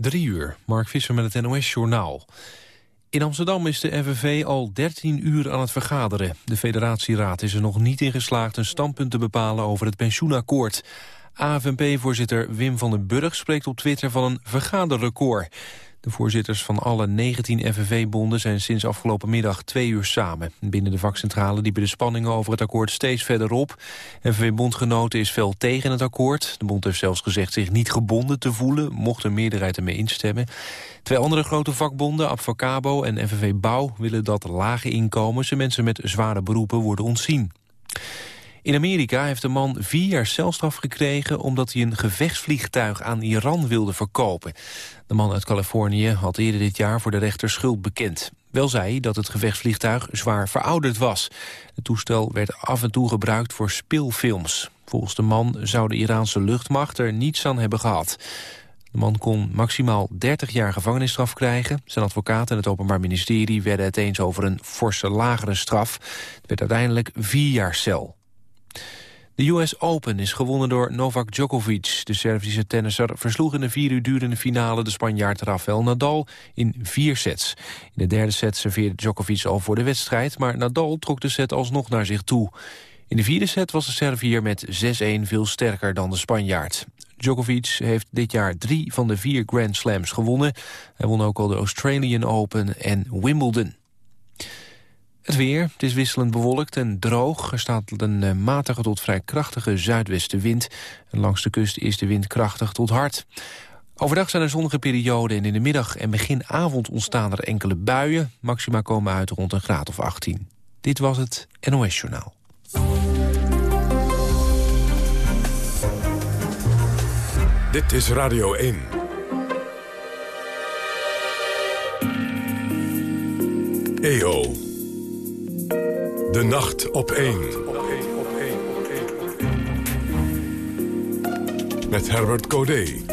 Drie uur, Mark Visser met het NOS-journaal. In Amsterdam is de FNV al 13 uur aan het vergaderen. De federatieraad is er nog niet in geslaagd een standpunt te bepalen over het pensioenakkoord. AFNP-voorzitter Wim van den Burg spreekt op Twitter van een vergaderrecord. De voorzitters van alle 19 FNV-bonden zijn sinds afgelopen middag twee uur samen. Binnen de vakcentrale liepen de spanningen over het akkoord steeds verder op. FNV-bondgenoten is fel tegen het akkoord. De bond heeft zelfs gezegd zich niet gebonden te voelen, mocht een meerderheid ermee instemmen. Twee andere grote vakbonden, Abfacabo en FNV Bouw, willen dat lage inkomens en mensen met zware beroepen worden ontzien. In Amerika heeft een man vier jaar celstraf gekregen... omdat hij een gevechtsvliegtuig aan Iran wilde verkopen. De man uit Californië had eerder dit jaar voor de rechter schuld bekend. Wel zei hij dat het gevechtsvliegtuig zwaar verouderd was. Het toestel werd af en toe gebruikt voor speelfilms. Volgens de man zou de Iraanse luchtmacht er niets aan hebben gehad. De man kon maximaal 30 jaar gevangenisstraf krijgen. Zijn advocaat en het Openbaar Ministerie werden het eens over een forse lagere straf. Het werd uiteindelijk vier jaar cel. De US Open is gewonnen door Novak Djokovic. De Servische tennisser versloeg in de vier uur durende finale... de Spanjaard Rafael Nadal in vier sets. In de derde set serveerde Djokovic al voor de wedstrijd... maar Nadal trok de set alsnog naar zich toe. In de vierde set was de Servier met 6-1 veel sterker dan de Spanjaard. Djokovic heeft dit jaar drie van de vier Grand Slams gewonnen. Hij won ook al de Australian Open en Wimbledon. Het weer, het is wisselend bewolkt en droog. Er staat een eh, matige tot vrij krachtige zuidwestenwind. En langs de kust is de wind krachtig tot hard. Overdag zijn er zonnige perioden en in de middag en begin avond ontstaan er enkele buien. Maxima komen uit rond een graad of 18. Dit was het NOS Journaal. Dit is Radio 1. EO. De nacht op 1. Met Herbert Codé.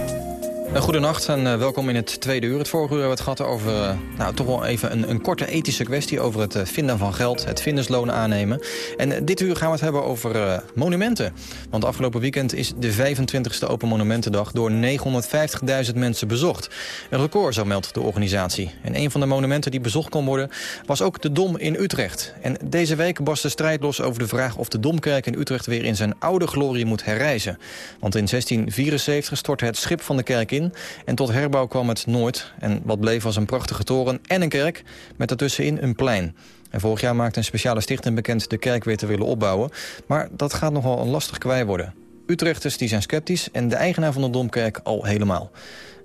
Een goedenacht en uh, welkom in het tweede uur. Het vorige uur hebben we het gehad over uh, nou, toch wel even een, een, korte ethische kwestie... over het vinden van geld, het vindersloon aannemen. En dit uur gaan we het hebben over monumenten. Want afgelopen weekend is de 25e Open Monumentendag... door 950.000 mensen bezocht. Een record, zo meldt de organisatie. En een van de monumenten die bezocht kon worden... was ook de Dom in Utrecht. En deze week barst de strijd los over de vraag... of de Domkerk in Utrecht weer in zijn oude glorie moet herreizen. Want in 1674 stortte het schip van de kerk in en tot herbouw kwam het nooit. En wat bleef was een prachtige toren en een kerk met ertussenin een plein. En vorig jaar maakte een speciale stichting bekend de kerk weer te willen opbouwen. Maar dat gaat nogal een lastig kwij worden. Utrechters die zijn sceptisch en de eigenaar van de Domkerk al helemaal.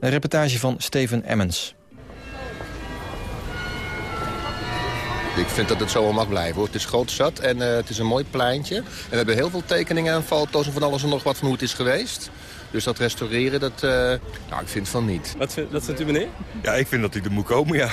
Een reportage van Steven Emmons. Ik vind dat het zo mag blijven. Hoor. Het is groot zat en uh, het is een mooi pleintje. En we hebben heel veel tekeningen en foto's en van alles en nog wat van hoe het is geweest. Dus dat restaureren, dat, uh, nou, ik vind van niet. Wat, wat vindt u meneer? Ja, ik vind dat hij er moet komen, ja.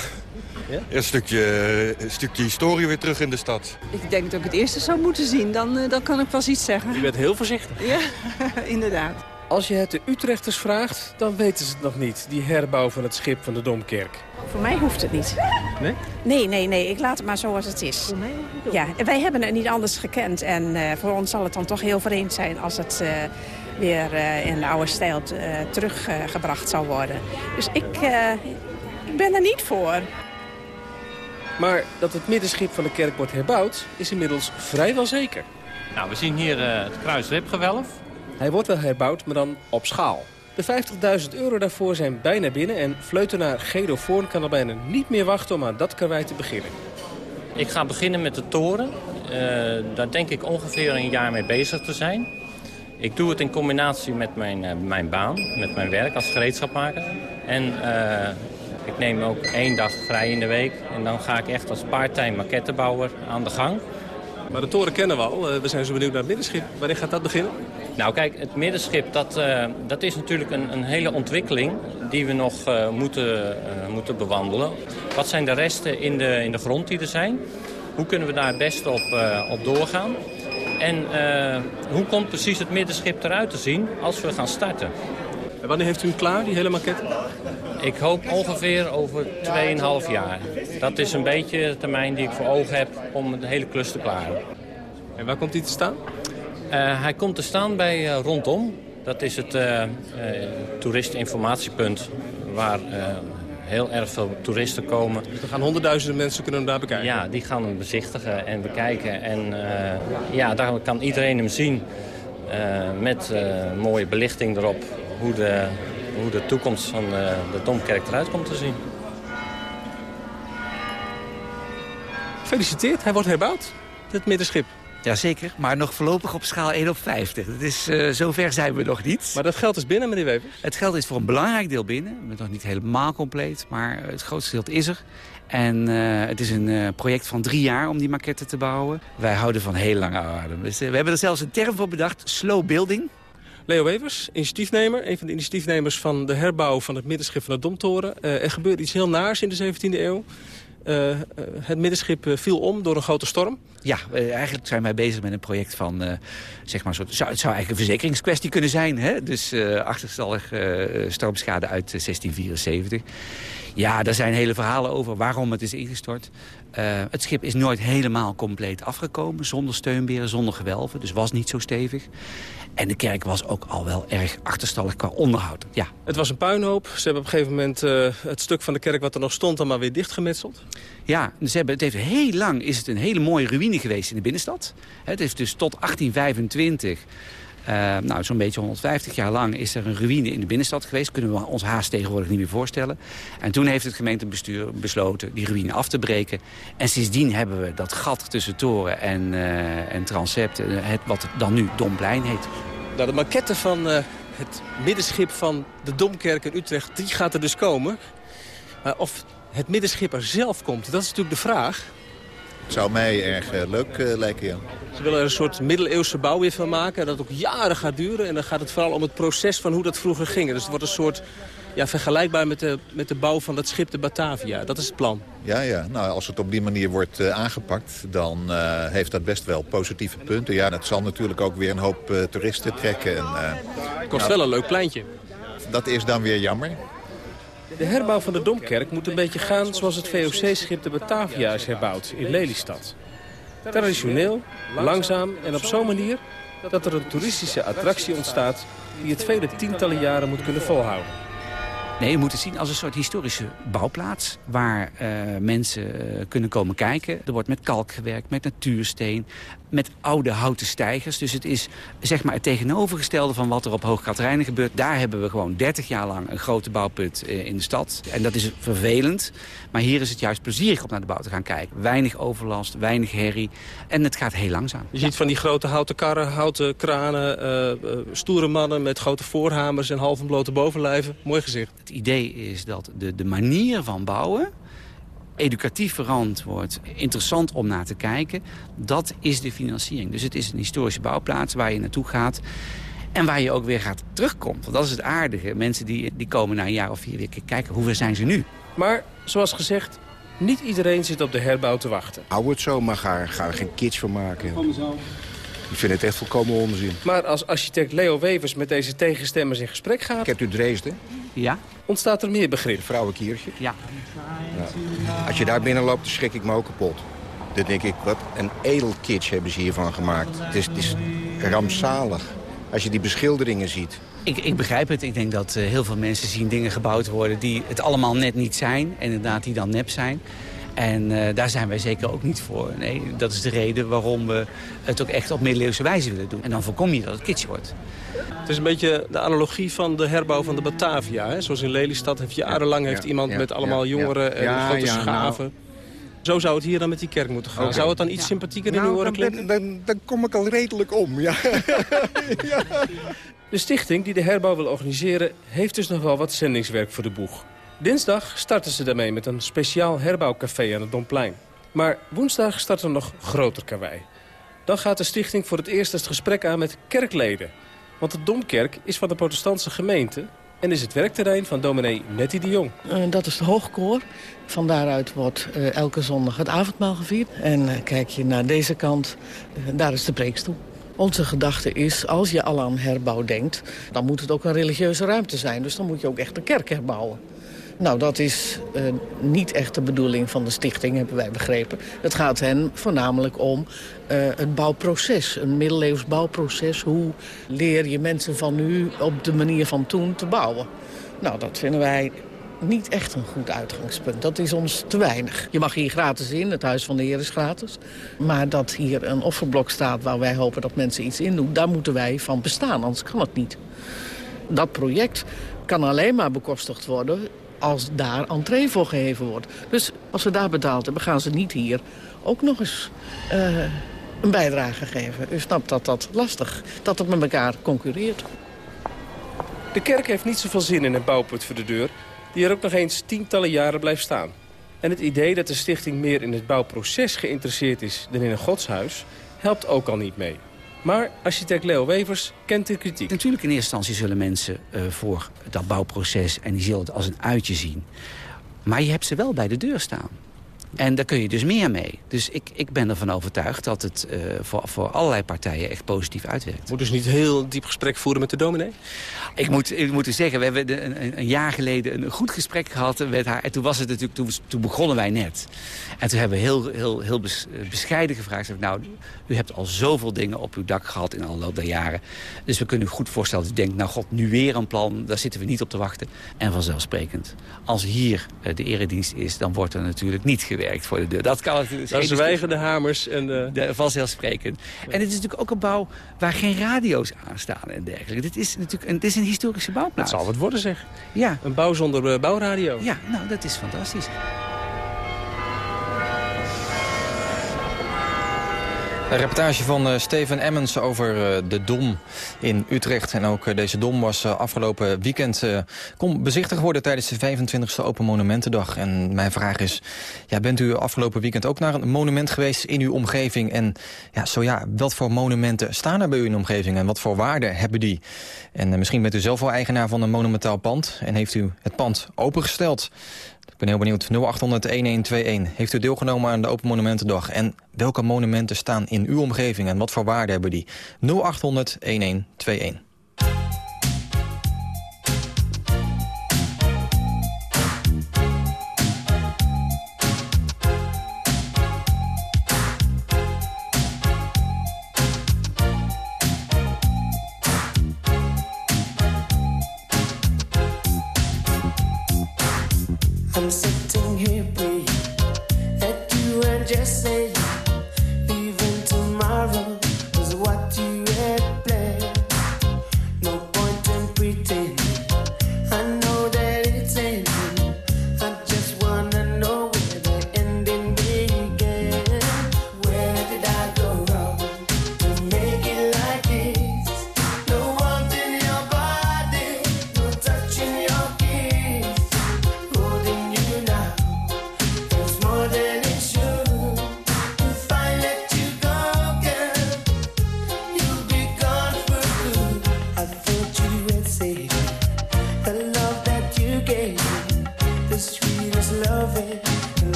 Ja? Een, stukje, een stukje historie weer terug in de stad. Ik denk dat ik het eerste zou moeten zien, dan, uh, dan kan ik pas iets zeggen. U bent heel voorzichtig. Ja, inderdaad. Als je het de Utrechters vraagt, dan weten ze het nog niet. Die herbouw van het schip van de Domkerk. Voor mij hoeft het niet. Nee? Nee, nee, nee. Ik laat het maar zoals het is. Voor mij Ja, wij hebben het niet anders gekend. En uh, voor ons zal het dan toch heel vreemd zijn als het... Uh, weer uh, in de oude stijl uh, teruggebracht zal worden. Dus ik, uh, ik ben er niet voor. Maar dat het middenschip van de kerk wordt herbouwd is inmiddels vrijwel zeker. Nou, we zien hier het kruisribgewelf. Hij wordt wel herbouwd, maar dan op schaal. De 50.000 euro daarvoor zijn bijna binnen en fleutenaar Gedo Voorn kan al bijna niet meer wachten om aan dat karwei te beginnen. Ik ga beginnen met de toren. daar denk ik ongeveer een jaar mee bezig te zijn. Ik doe het in combinatie met mijn, uh, mijn baan, met mijn werk als gereedschapmaker. En uh, ik neem ook één dag vrij in de week. En dan ga ik echt als part-time maquettebouwer aan de gang. Maar de toren kennen we al. Uh, we zijn zo benieuwd naar het middenschip. Wanneer gaat dat beginnen? Nou kijk, het middenschip dat, dat is natuurlijk een, een hele ontwikkeling die we nog moeten, moeten bewandelen. Wat zijn de resten in de, in de grond die er zijn? Hoe kunnen we daar het beste op, op doorgaan? En uh, hoe komt precies het middenschip eruit te zien als we gaan starten? En wanneer heeft u hem klaar, die hele maquette? Ik hoop ongeveer over 2,5 jaar. Dat is een beetje de termijn die ik voor ogen heb om de hele klus te klaren. En waar komt hij te staan? Uh, hij komt te staan bij uh, Rondom. Dat is het toeristeninformatiepunt waar heel erg veel toeristen komen. Dus er gaan honderdduizenden mensen kunnen hem daar bekijken? Ja, die gaan hem bezichtigen en bekijken. En ja, daar kan iedereen hem zien met mooie belichting erop. Hoe de, hoe de toekomst van de Domkerk eruit komt te zien. Gefeliciteerd, hij wordt herbouwd, het middenschip. Jazeker, maar nog voorlopig op schaal 1 op 50. Dat is, uh, zover zijn we nog niet. Maar dat geld is binnen, meneer Wever? Het geld is voor een belangrijk deel binnen. We zijn nog niet helemaal compleet, maar het grootste deel is er. En uh, het is een uh, project van drie jaar om die maquette te bouwen. Wij houden van heel lange adem. Dus, we hebben er zelfs een term voor bedacht, slow building. Leo Wevers, initiatiefnemer, een van de initiatiefnemers van de herbouw van het middenschip van de Domtoren. er gebeurde iets heel naars in de 17e eeuw. Uh, het middenschip uh, viel om door een grote storm. Ja, eigenlijk zijn wij bezig met een project van, zeg maar, soort, het zou eigenlijk een verzekeringskwestie kunnen zijn. Hè? Dus achterstallig stormschade uit 1674. Ja, daar zijn hele verhalen over waarom het is ingestort. Het schip is nooit helemaal compleet afgekomen, zonder steunberen, zonder gewelven. Dus was niet zo stevig. En de kerk was ook al wel erg achterstallig qua onderhoud. Ja. Het was een puinhoop. Ze hebben op een gegeven moment uh, het stuk van de kerk wat er nog stond... dan maar weer dichtgemetseld. Ja, ze hebben, het heeft heel lang is het een hele mooie ruïne geweest in de binnenstad. Het is dus tot 1825... Uh, nou, zo'n beetje 150 jaar lang is er een ruïne in de binnenstad geweest. Kunnen we ons haast tegenwoordig niet meer voorstellen. En toen heeft het gemeentebestuur besloten die ruïne af te breken. En sindsdien hebben we dat gat tussen toren en, uh, en transept, het, wat dan nu Domplein heet. Nou, de maquette van het middenschip van de Domkerk in Utrecht, die gaat er dus komen. Maar of het middenschip er zelf komt, dat is natuurlijk de vraag. Het zou mij erg uh, leuk uh, lijken, ja. Ze willen er een soort middeleeuwse bouw weer van maken. Dat ook jaren gaat duren. En dan gaat het vooral om het proces van hoe dat vroeger ging. Dus het wordt een soort ja, vergelijkbaar met de, met de bouw van dat schip de Batavia. Dat is het plan. Ja, ja. Nou, als het op die manier wordt uh, aangepakt, dan uh, heeft dat best wel positieve punten. Ja, dat zal natuurlijk ook weer een hoop uh, toeristen trekken. En, het kost nou, wel een leuk pleintje. Dat is dan weer jammer. De herbouw van de Domkerk moet een beetje gaan zoals het VOC-schip de Batavia is herbouwd in Lelystad. Traditioneel, langzaam en op zo'n manier dat er een toeristische attractie ontstaat die het vele tientallen jaren moet kunnen volhouden. Nee, je moet het zien als een soort historische bouwplaats... waar uh, mensen uh, kunnen komen kijken. Er wordt met kalk gewerkt, met natuursteen met oude houten stijgers. Dus het is zeg maar het tegenovergestelde van wat er op Hoog Katerijnen gebeurt. Daar hebben we gewoon 30 jaar lang een grote bouwput eh, in de stad. En dat is vervelend. Maar hier is het juist plezierig om naar de bouw te gaan kijken. Weinig overlast, weinig herrie. En het gaat heel langzaam. Je ziet van die grote houten karren, houten kranen, uh, stoere mannen met grote voorhamers en half blote bovenlijven. Mooi gezicht. Het idee is dat de, de manier van bouwen educatief verantwoord, interessant om naar te kijken. Dat is de financiering. Dus het is een historische bouwplaats waar je naartoe gaat. En waar je ook weer gaat terugkomt. Want dat is het aardige. Mensen die, die komen na een jaar of vier weer kijken. Hoe zijn ze nu? Maar, zoals gezegd, niet iedereen zit op de herbouw te wachten. Hou het zo, maar ga, ga er geen kitsch van maken. Ik vind het echt volkomen onzin. Maar als architect Leo Wevers met deze tegenstemmers in gesprek gaat... Kent u Dresden? Ja. Ontstaat er meer begrip? Vrouwenkiertje? Ja. Als je daar binnen loopt, dan schrik ik me ook kapot. Dan denk ik, wat een edelkitsch hebben ze hiervan gemaakt. Het is, het is rampzalig als je die beschilderingen ziet. Ik, ik, begrijp het. Ik denk dat uh, heel veel mensen zien dingen gebouwd worden... die het allemaal net niet zijn. En inderdaad die dan nep zijn. En uh, daar zijn wij zeker ook niet voor. Nee, dat is de reden waarom we het ook echt op middeleeuwse wijze willen doen. En dan voorkom je dat het kitsch wordt. Het is een beetje de analogie van de herbouw van de Batavia. Hè? Zoals in Lelystad heeft jarenlang heeft iemand met allemaal jongeren en grote nou. schaven. Zo zou het hier dan met die kerk moeten gaan. Okay. Zou het dan iets sympathieker in nou, uw oren klinken? Dan, dan, dan, kom ik al redelijk om, ja. De stichting die de herbouw wil organiseren... heeft dus nog wel wat zendingswerk voor de boeg. Dinsdag starten ze daarmee met een speciaal herbouwcafé aan het Domplein. Maar woensdag start er nog groter karwei. Dan gaat de stichting voor het eerst het gesprek aan met kerkleden. Want de Domkerk is van de protestantse gemeente... en is het werkterrein van dominee Nettie de Jong. Uh, dat is de hoogkoor. Van daaruit wordt uh, elke zondag het avondmaal gevierd. En uh, kijk je naar deze kant, daar is de preekstoel. Onze gedachte is, als je al aan herbouw denkt... dan moet het ook een religieuze ruimte zijn. Dus dan moet je ook echt een kerk herbouwen. Nou, dat is uh, niet echt de bedoeling van de stichting, hebben wij begrepen. Het gaat hen voornamelijk om uh, een bouwproces, een middeleeuws bouwproces. Hoe leer je mensen van nu op de manier van toen te bouwen? Nou, dat vinden wij niet echt een goed uitgangspunt. Dat is ons te weinig. Je mag hier gratis in, het Huis van de Heer is gratis. Maar dat hier een offerblok staat waar wij hopen dat mensen iets in doen... daar moeten wij van bestaan, anders kan het niet. Dat project kan alleen maar bekostigd worden als daar entree voor gegeven wordt. Dus als we daar betaald hebben, gaan ze niet hier ook nog eens uh, een bijdrage geven. U snapt dat dat lastig, dat het met elkaar concurreert. De kerk heeft niet zoveel zin in een bouwput voor de deur... die er ook nog eens tientallen jaren blijft staan. En het idee dat de stichting meer in het bouwproces geïnteresseerd is... dan in een godshuis, helpt ook al niet mee. Maar architect Leo Wevers kent de kritiek. Natuurlijk in eerste instantie zullen mensen uh, voor dat bouwproces... en die zullen het als een uitje zien. Maar je hebt ze wel bij de deur staan. En daar kun je dus meer mee. Dus ik, ik ben ervan overtuigd dat het uh, voor, voor allerlei partijen echt positief uitwerkt. Moet dus niet heel diep gesprek voeren met de dominee? Ik moet, ik moet zeggen, we hebben een, een, jaar geleden een goed gesprek gehad met haar. En toen was het natuurlijk, toen, toen begonnen wij net. En toen hebben we heel, heel, heel bescheiden gevraagd. Nou, u hebt al zoveel dingen op uw dak gehad in alle loop der jaren. Dus we kunnen u goed voorstellen dat u denkt, nou god, nu weer een plan. Daar zitten we niet op te wachten. En vanzelfsprekend, als hier uh, de eredienst is, dan wordt er natuurlijk niet gewerkt voor de deur. Dat kan natuurlijk. Dan zwijgen de hamers en de vanzelfsprekend. En het is natuurlijk ook een bouw waar geen radio's aan staan en dergelijke. Dit is natuurlijk een, dit is een historische bouwplaats. Dat zal het worden zeg. Ja. Een bouw zonder uh, bouwradio. Ja, nou dat is fantastisch. Een reportage van uh, Steven Emmons over uh, de Dom in Utrecht. En ook uh, deze Dom was afgelopen weekend kon bezichtigd geworden tijdens de 25e Open Monumentendag. En mijn vraag is, ja, bent u afgelopen weekend ook naar een monument geweest in uw omgeving? En ja, zo ja, wat voor monumenten staan er bij u in de omgeving en wat voor waarde hebben die? En misschien bent u zelf wel eigenaar van een monumentaal pand en heeft u het pand opengesteld. Ik ben heel benieuwd. 0800-1121. Heeft u deelgenomen aan de Open Monumentendag? En welke monumenten staan in uw omgeving en wat voor waarde hebben die? 0800-1121.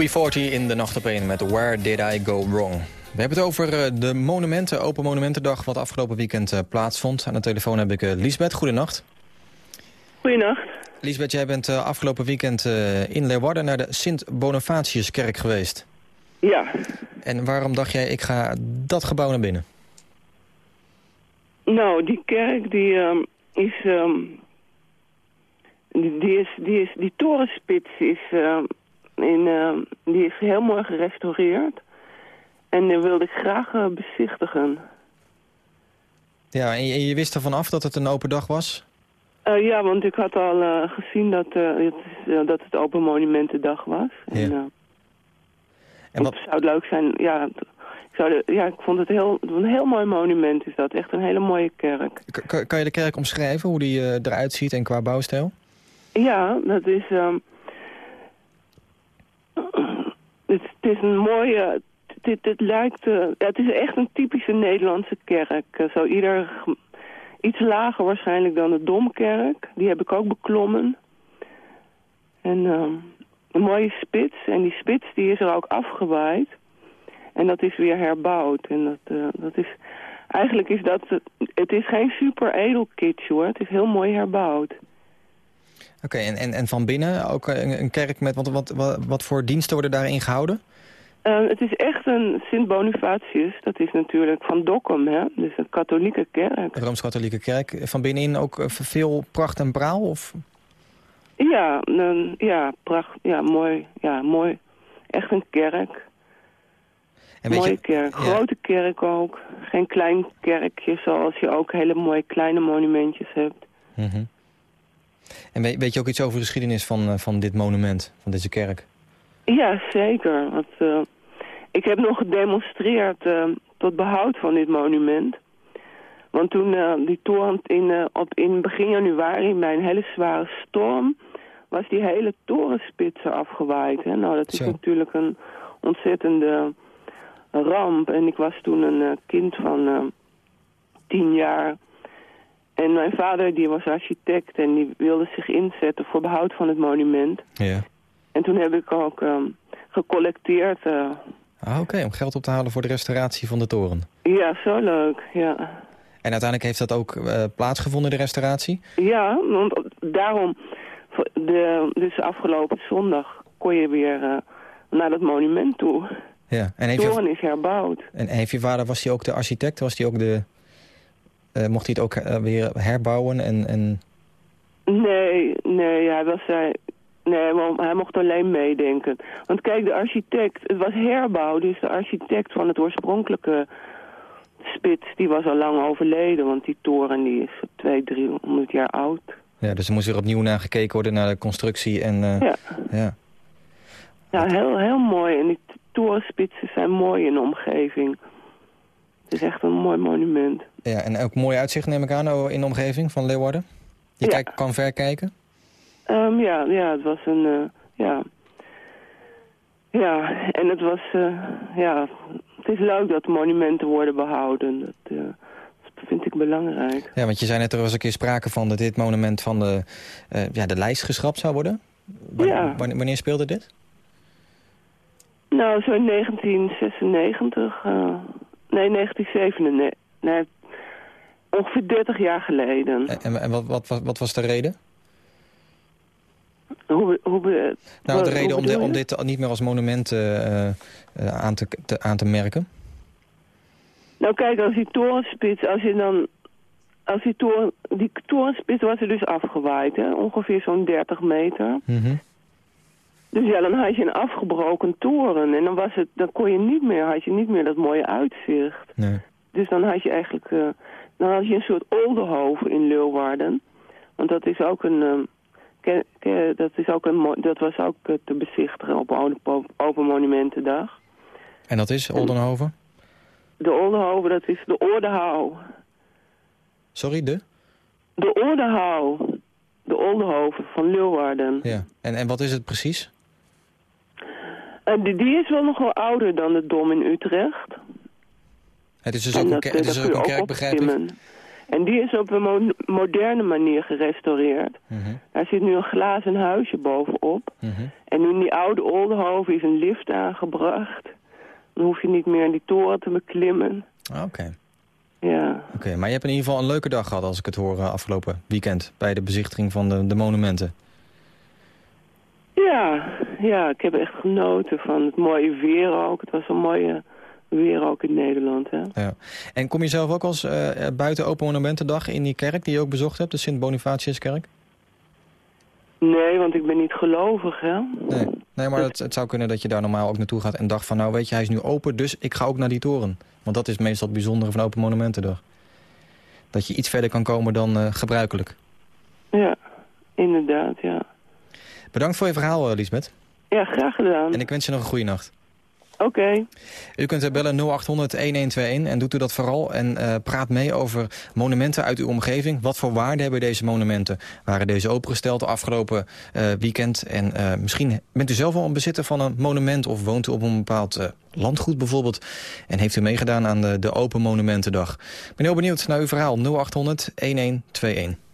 UB40 in de nacht op 1 met Where Did I Go Wrong. We hebben het over eh, de monumenten, Open Monumentendag... wat afgelopen weekend eh, plaatsvond. Aan de telefoon heb ik uh, Liesbeth. Goedenacht. Goedenacht. Liesbeth, jij bent afgelopen weekend in Leeuwarden... naar de Sint-Bonifatiuskerk geweest. Ja. En waarom dacht jij, ik ga dat gebouw naar binnen? Nou, die kerk die um, is... Um, die, die, is, die, is, die torenspits is, um, in, die is heel mooi gerestaureerd. En die wilde ik graag uh, bezichtigen. Ja, en je, je, wist ervan af dat het een open dag was? Uh, ja, want ik had al uh, gezien dat, het, dat het Open Monumentendag was. Ja. En, en wat... Het zou leuk zijn, ja, ik, zou ja, ik vond het heel, een heel mooi monument is dat. Echt een hele mooie kerk. K kan je de kerk omschrijven, hoe die eruit ziet en qua bouwstijl? Ja, dat is... Um, het, is een mooie... Het, lijkt... Uh, het is echt een typische Nederlandse kerk. Uh, zo ieder... Iets lager waarschijnlijk dan de Domkerk. Die heb ik ook beklommen. En... Um, een mooie spits. En die spits die is er ook afgewaaid. En dat is weer herbouwd. En dat, uh, dat is... Eigenlijk is dat... Het is geen super edel kitsch hoor. Het is heel mooi herbouwd. Oké, en, en, en van binnen ook een, een kerk met... Wat, wat, wat, wat, voor diensten worden daarin gehouden? Uh, het is echt een Sint-Bonifatius. Dat is natuurlijk van Dokkum, hè? Dus een katholieke kerk. Een Rooms-katholieke kerk. Van binnenin ook eh, veel pracht en praal? Of... Ja, een, ja, pracht, ja, mooi, ja, mooi. Echt een kerk. En mooie je, kerk, ja. grote kerk ook. Geen klein kerkje zoals je ook hele mooie kleine monumentjes hebt. Mm -hmm. En weet, je ook iets over de geschiedenis van, uh, van dit monument, van deze kerk? Ja, zeker. Want, uh, ik heb nog gedemonstreerd uh, tot behoud van dit monument. Want toen die toren in, op, in begin januari bij een hele zware storm was die hele torenspits afgewaaid. Hè? Nou, dat is natuurlijk een ontzettende ramp. En ik was toen een kind van tien jaar. En mijn vader die was architect en die wilde zich inzetten voor behoud van het monument. Ja. En toen heb ik ook um, gecollecteerd. Uh, ah, oké, om geld op te halen voor de restauratie van de toren. Ja, zo leuk, ja. En uiteindelijk heeft dat ook plaatsgevonden, de restauratie? Ja, want daarom de, dus afgelopen zondag kon je weer uh, naar dat monument toe. Ja. En heeft toren is herbouwd. En heeft je vader, was hij ook de architect? Was hij ook de, uh, mocht hij het ook uh, weer herbouwen? En, en... Nee, nee, hij was... Hij, nee, hij mocht alleen meedenken. Want kijk, de architect, het was herbouw, dus de architect van het oorspronkelijke spits, die was al lang overleden, want die toren die is 200, 300 jaar oud. Ja, dus er moest weer opnieuw naar gekeken worden naar de constructie. En, uh, ja. ja. Ja, heel, heel mooi. En die torenspitsen zijn mooi in de omgeving. Het is echt een mooi monument. Ja, en ook mooi uitzicht neem ik aan oh, in de omgeving van Leeuwarden? Je ja. kijk, kan ver kijken? Um, ja, ja, het was een... Uh, ja. ja, en het was... Uh, ja, het is leuk dat monumenten worden behouden. Dat, vind ik belangrijk. Ja, want je zei net, er was een keer sprake van dat dit monument van de, ja, de lijst geschrapt zou worden. Wanneer, ja. wanneer speelde dit? Nou, zo in 1996. Nee, 1997. Nee, ongeveer 30 jaar geleden. En, en wat, wat, wat, was de reden? Hoe, hoe, nou, de reden om, de, om dit niet meer als monument uh, uh, aan, te, te, aan te merken? Nou kijk, als die torenspits, als je dan... Als die, toren, die torenspits was er dus afgewaaid, hè? ongeveer zo'n 30 meter. Mm Dus ja, dan had je een afgebroken toren en dan, was het, dan kon je niet meer, had je niet meer dat mooie uitzicht. Nee. Dus dan had je eigenlijk, uh, dan had je een soort Oldenhoven in Leeuwarden. Want dat is ook een, uh, ke, ke, dat, is ook een dat was ook uh, te bezichtigen op Open Monumentendag. En dat is Oldenhoven? De Oldehouw, dat is de Oordehouw. Sorry, de? De Oordehouw. De Oldenhoven van Leeuwarden. Ja, en, en wat is het precies? Uh, die, die, is wel nog wel ouder dan de Dom in Utrecht. Het is dus ook, dat, een, het is dus ook een kerk, begrijp ik? En die is op een mo- moderne manier gerestaureerd. Daar zit nu een glazen huisje bovenop. En in die oude Oldenhoven is een lift aangebracht. Dan hoef je niet meer in die toren te beklimmen. Ah, Oké. Ja. Oké, maar je hebt in ieder geval een leuke dag gehad als ik het hoor eh, afgelopen weekend. Bij de bezichtiging van de, de monumenten. Ja, ja, ik heb echt genoten van het mooie weer ook. Het was een mooie weer ook in Nederland, hè. Ja. En kom je zelf ook als eh, buiten Open Monumentendag in die kerk die je ook bezocht hebt, de Sint-Bonifatiuskerk? Nee, want ik ben niet gelovig, hè. Nee, nee maar het, het zou kunnen dat je daar normaal ook naartoe gaat en dacht van... nou weet je, hij is nu open, dus ik ga ook naar die toren. Want dat is meestal het bijzondere van Open Monumentendag. Dat je iets verder kan komen dan eh, gebruikelijk. Ja, inderdaad, ja. Bedankt voor je verhaal, eh, Lisbeth. Ja, graag gedaan. En ik wens je nog een goede nacht. Oké. U kunt bellen 0800 1121 en doet u dat vooral. En eh, praat mee over monumenten uit uw omgeving. Wat voor waarde hebben deze monumenten? Waren deze opengesteld de afgelopen eh, weekend? En misschien bent u zelf al een bezitter van een monument... of woont u op een bepaald landgoed bijvoorbeeld... en heeft u meegedaan aan de, de Open Monumentendag. Ik ben heel benieuwd naar uw verhaal 0800 1121.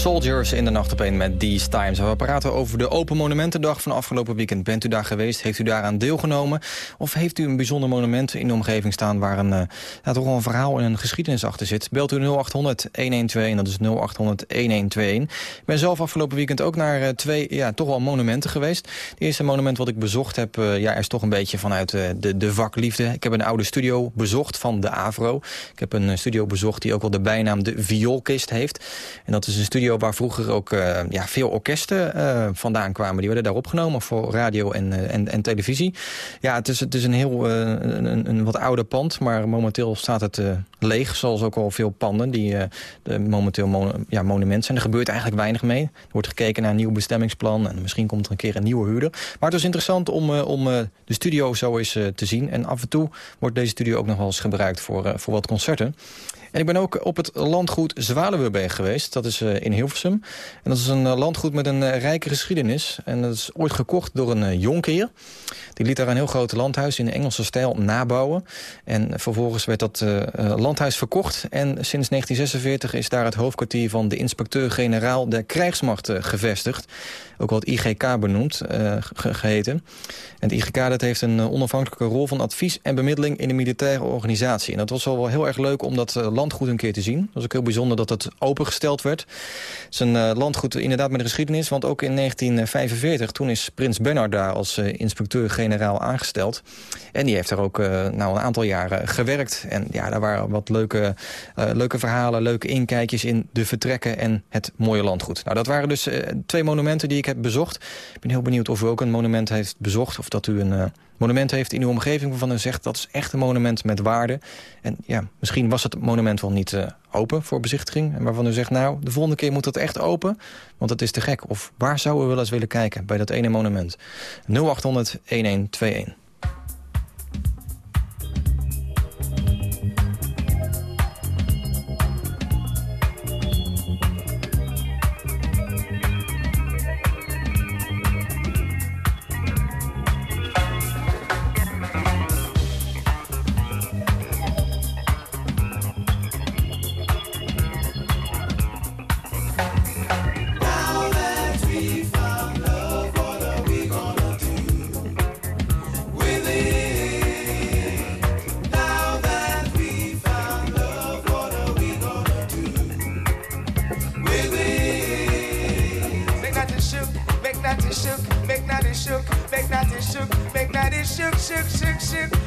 Soldiers in de nacht op een met These Times. We praten over de Open Monumentendag van afgelopen weekend. Bent u daar geweest? Heeft u daaraan deelgenomen? Of heeft u een bijzonder monument in de omgeving staan... waar een, ja, toch wel een verhaal en een geschiedenis achter zit? Belt u 0800-1121, dat is 0800-1121. Ik ben zelf afgelopen weekend ook naar uh, twee ja, toch wel monumenten geweest. Het eerste monument wat ik bezocht heb... Uh, ja, is toch een beetje vanuit de, de vakliefde. Ik heb een oude studio bezocht van de AVRO. Ik heb een studio bezocht die ook wel de bijnaam de Vioolkist heeft. En dat is een studio waar vroeger ook uh, ja, veel orkesten uh, vandaan kwamen. Die werden daar opgenomen voor radio en, uh, en, en, televisie. Ja, het is, het is een heel een, een, wat ouder pand, maar momenteel staat het leeg. Zoals ook al veel panden die de momenteel mon ja, monument zijn. Er gebeurt eigenlijk weinig mee. Er wordt gekeken naar een nieuw bestemmingsplan en misschien komt er een keer een nieuwe huurder. Maar het is interessant om, om de studio zo eens te zien. En af en toe wordt deze studio ook nog wel eens gebruikt voor, voor wat concerten. En ik ben ook op het landgoed Zwaluweberg geweest. Dat is uh, in Hilversum. En dat is een uh, landgoed met een uh, rijke geschiedenis. En dat is ooit gekocht door een jonkheer. Die liet daar een heel groot landhuis in de Engelse stijl nabouwen. En vervolgens werd dat landhuis verkocht. En sinds 1946 is daar het hoofdkwartier van de inspecteur-generaal der krijgsmacht gevestigd. Ook wel het IGK benoemd, ge geheten. En het IGK dat heeft een onafhankelijke rol van advies en bemiddeling in de militaire organisatie. En dat was wel heel erg leuk om dat landgoed een keer te zien. Het was ook heel bijzonder dat het opengesteld werd. Het is een uh, landgoed inderdaad met een geschiedenis. Want ook in 1945, toen is prins Bernard daar als uh, inspecteur-generaal aangesteld. En die heeft daar ook uh, nou, een aantal jaren gewerkt. En ja, daar waren wat leuke, leuke verhalen, leuke inkijkjes in de vertrekken en het mooie landgoed. Nou, dat waren dus twee monumenten die ik bezocht. Ik ben heel benieuwd of u ook een monument heeft bezocht. Of dat u een monument heeft in uw omgeving waarvan u zegt... dat is echt een monument met waarde. En ja, misschien was het monument wel niet uh, open voor bezichtiging. En waarvan u zegt, nou, de volgende keer moet dat echt open. Want het is te gek. Of waar zouden we wel eens willen kijken bij dat ene monument? 0800 1121. body shook, shook, shook, shook.